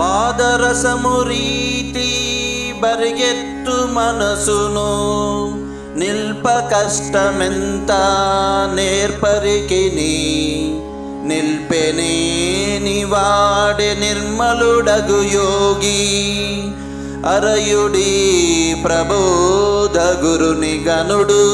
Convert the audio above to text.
పాదరసము రీతి బరిగెత్తు మనసును నిల్ప కష్టమెంత నేర్పరికిని. నిల్పెనేని వాడే నిర్మలుడగు యోగి అరయుడి ప్రబోధ గురుని గనుడు.